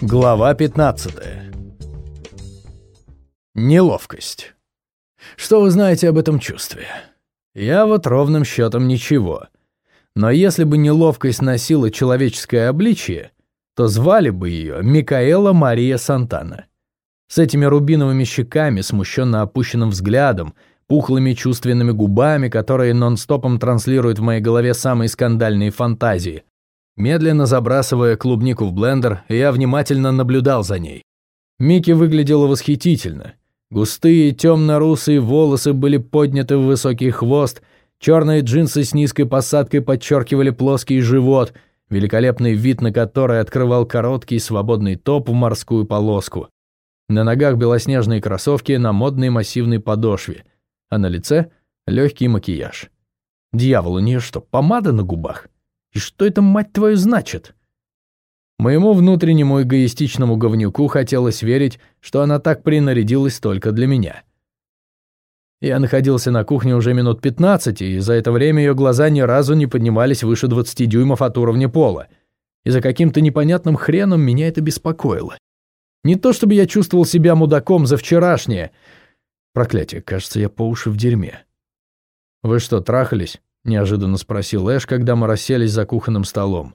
Глава 15. Неловкость. Что вы знаете об этом чувстве? Я вот ровным счетом ничего. Но если бы неловкость носила человеческое обличие, то звали бы ее Микаэла Мария Сантана. С этими рубиновыми щеками, смущенно опущенным взглядом, пухлыми чувственными губами, которые нон-стопом транслируют в моей голове самые скандальные фантазии. Медленно забрасывая клубнику в блендер, я внимательно наблюдал за ней. Микки выглядела восхитительно. Густые темно-русые волосы были подняты в высокий хвост, черные джинсы с низкой посадкой подчеркивали плоский живот, великолепный вид на который открывал короткий свободный топ в морскую полоску. На ногах белоснежные кроссовки на модной массивной подошве, а на лице легкий макияж. Дьявол, у нее что, помада на губах? И что это, мать твою, значит? Моему внутреннему эгоистичному говнюку хотелось верить, что она так принарядилась только для меня. Я находился на кухне уже минут 15, и за это время ее глаза ни разу не поднимались выше 20 дюймов от уровня пола. И за каким-то непонятным хреном меня это беспокоило. Не то чтобы я чувствовал себя мудаком за вчерашнее. Проклятие, кажется, я по уши в дерьме. «Вы что, трахались?» — неожиданно спросил Эш, когда мы расселись за кухонным столом.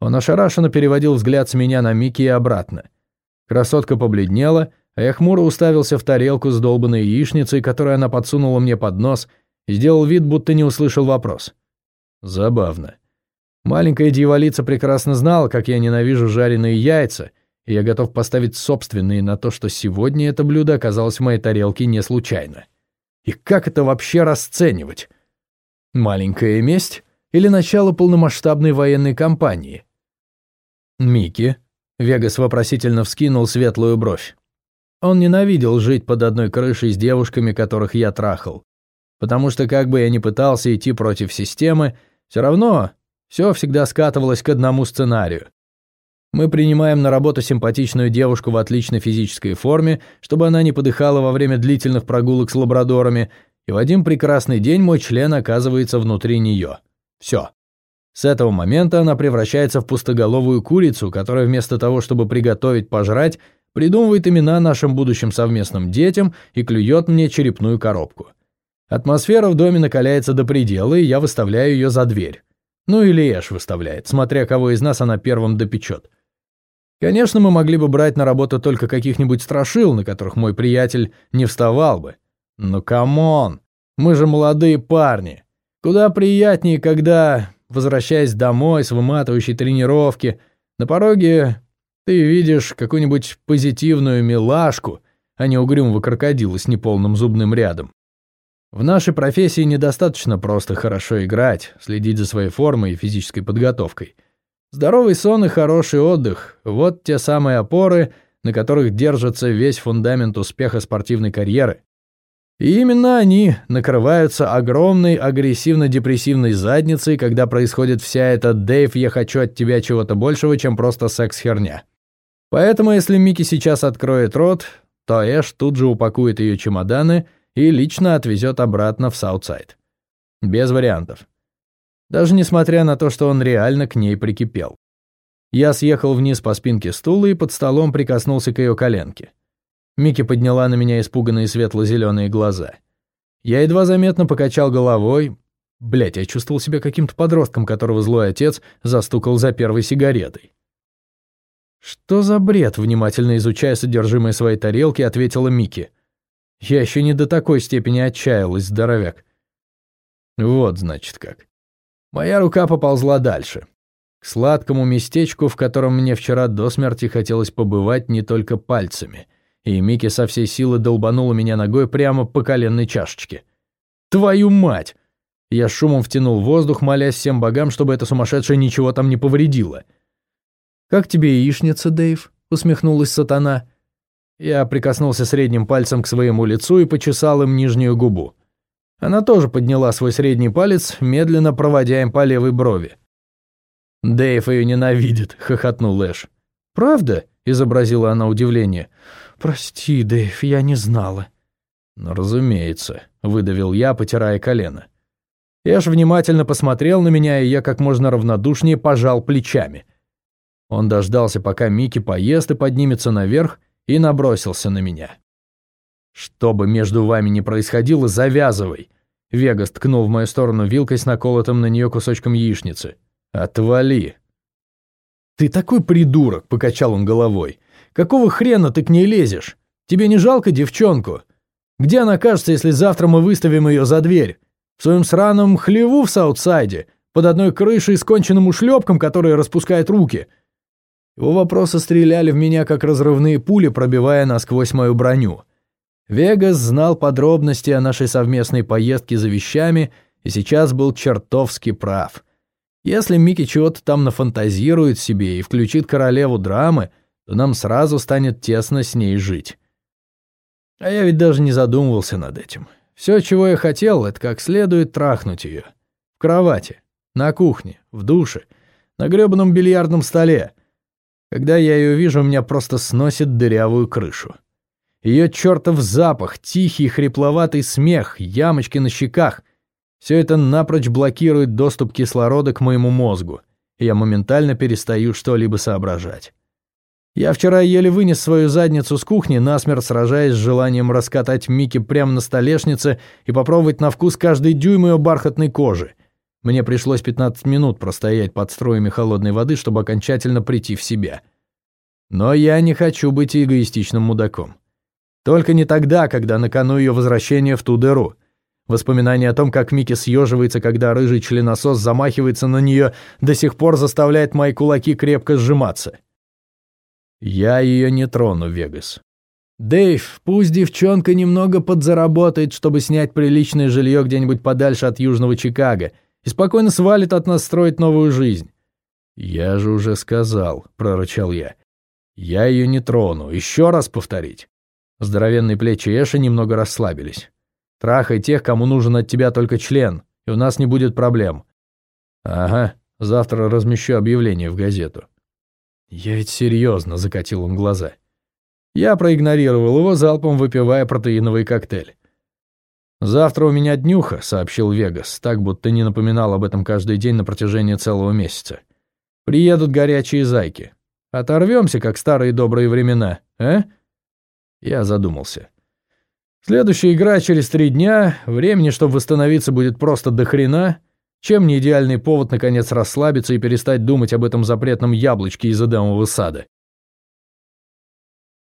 Он ошарашенно переводил взгляд с меня на Микки и обратно. Красотка побледнела, а я хмуро уставился в тарелку с долбанной яичницей, которую она подсунула мне под нос, и сделал вид, будто не услышал вопрос. Забавно. Маленькая дьяволица прекрасно знала, как я ненавижу жареные яйца, и я готов поставить собственные на то, что сегодня это блюдо оказалось в моей тарелке не случайно. И как это вообще расценивать? Маленькая месть или начало полномасштабной военной кампании? Микки. Вегас вопросительно вскинул светлую бровь. Он ненавидел жить под одной крышей с девушками, которых я трахал. Потому что как бы я ни пытался идти против системы, все равно все всегда скатывалось к одному сценарию. Мы принимаем на работу симпатичную девушку в отличной физической форме, чтобы она не подыхала во время длительных прогулок с лабрадорами, и в один прекрасный день мой член оказывается внутри нее. Все. С этого момента она превращается в пустоголовую курицу, которая вместо того, чтобы приготовить пожрать, придумывает имена нашим будущим совместным детям и клюет мне черепную коробку. Атмосфера в доме накаляется до предела, и я выставляю ее за дверь. Ну или Эш выставляет, смотря кого из нас она первым допечет. Конечно, мы могли бы брать на работу только каких-нибудь страшил, на которых мой приятель не вставал бы. Но come on, мы же молодые парни. Куда приятнее, когда, возвращаясь домой с выматывающей тренировки, на пороге ты видишь какую-нибудь позитивную милашку, а не угрюмого крокодила с неполным зубным рядом. В нашей профессии недостаточно просто хорошо играть, следить за своей формой и физической подготовкой. Здоровый сон и хороший отдых – вот те самые опоры, на которых держится весь фундамент успеха спортивной карьеры. И именно они накрываются огромной агрессивно-депрессивной задницей, когда происходит вся эта «Дэйв, я хочу от тебя чего-то большего, чем просто секс-херня». Поэтому если Микки сейчас откроет рот, то Эш тут же упакует ее чемоданы и лично отвезет обратно в Саутсайд. Без вариантов. Даже несмотря на то, что он реально к ней прикипел. Я съехал вниз по спинке стула и под столом прикоснулся к ее коленке. Микки подняла на меня испуганные светло-зеленые глаза. Я едва заметно покачал головой. Блять, я чувствовал себя каким-то подростком, которого злой отец застукал за первой сигаретой. «Что за бред?» — внимательно изучая содержимое своей тарелки, ответила Микки. «Я еще не до такой степени отчаялась, здоровяк». Вот, значит, как. Моя рука поползла дальше. К сладкому местечку, в котором мне вчера до смерти хотелось побывать не только пальцами и Микки со всей силы долбанула меня ногой прямо по коленной чашечке. «Твою мать!» Я шумом втянул воздух, молясь всем богам, чтобы эта сумасшедшая ничего там не повредила. «Как тебе яичница, Дэйв?» — усмехнулась сатана. Я прикоснулся средним пальцем к своему лицу и почесал им нижнюю губу. Она тоже подняла свой средний палец, медленно проводя им по левой брови. «Дэйв ее ненавидит», — хохотнул Эш. «Правда?» — изобразила она удивление. «Прости, Дэйв, я не знала». «Ну, разумеется», — выдавил я, потирая колено. Эш внимательно посмотрел на меня, и я как можно равнодушнее пожал плечами. Он дождался, пока Микки поест и поднимется наверх, и набросился на меня. «Что бы между вами ни происходило, завязывай!» Вегас ткнул в мою сторону вилкой с наколотым на нее кусочком яичницы. «Отвали!» «Ты такой придурок!» – покачал он головой. «Какого хрена ты к ней лезешь? Тебе не жалко девчонку? Где она окажется, если завтра мы выставим ее за дверь? В своем сраном хлеву в Саутсайде, под одной крышей с конченным ушлепком, который распускает руки?» Его вопросы стреляли в меня, как разрывные пули, пробивая насквозь мою броню. Вегас знал подробности о нашей совместной поездке за вещами и сейчас был чертовски прав. Если Микки чего-то там нафантазирует себе и включит королеву драмы, то нам сразу станет тесно с ней жить. А я ведь даже не задумывался над этим. Все, чего я хотел, это как следует трахнуть ее. В кровати, на кухне, в душе, на грёбаном бильярдном столе — когда я ее вижу, у меня просто сносит дырявую крышу. Ее чертов запах, тихий хрипловатый смех, ямочки на щеках — все это напрочь блокирует доступ кислорода к моему мозгу, и я моментально перестаю что-либо соображать. Я вчера еле вынес свою задницу с кухни, насмерть сражаясь с желанием раскатать Микки прямо на столешнице и попробовать на вкус каждый дюйм ее бархатной кожи — мне пришлось 15 минут простоять под строями холодной воды, чтобы окончательно прийти в себя. Но я не хочу быть эгоистичным мудаком. Только не тогда, когда на ее возвращения в ту дыру. Воспоминание о том, как Микки съеживается, когда рыжий членосос замахивается на нее, до сих пор заставляет мои кулаки крепко сжиматься. Я ее не трону, Вегас. Дэйв, пусть девчонка немного подзаработает, чтобы снять приличное жилье где-нибудь подальше от Южного Чикаго, и спокойно свалит от нас строить новую жизнь. «Я же уже сказал», — прорычал я. «Я ее не трону. Еще раз повторить». Здоровенные плечи Эши немного расслабились. «Трахай тех, кому нужен от тебя только член, и у нас не будет проблем». «Ага, завтра размещу объявление в газету». «Я ведь серьезно», — закатил он глаза. Я проигнорировал его, залпом выпивая протеиновый коктейль. «Завтра у меня днюха», — сообщил Вегас, так будто не напоминал об этом каждый день на протяжении целого месяца. «Приедут горячие зайки. Оторвемся, как старые добрые времена, а?» Я задумался. Следующая игра через три дня, времени, чтобы восстановиться, будет просто до хрена. Чем не идеальный повод, наконец, расслабиться и перестать думать об этом запретном яблочке из Эдемового сада?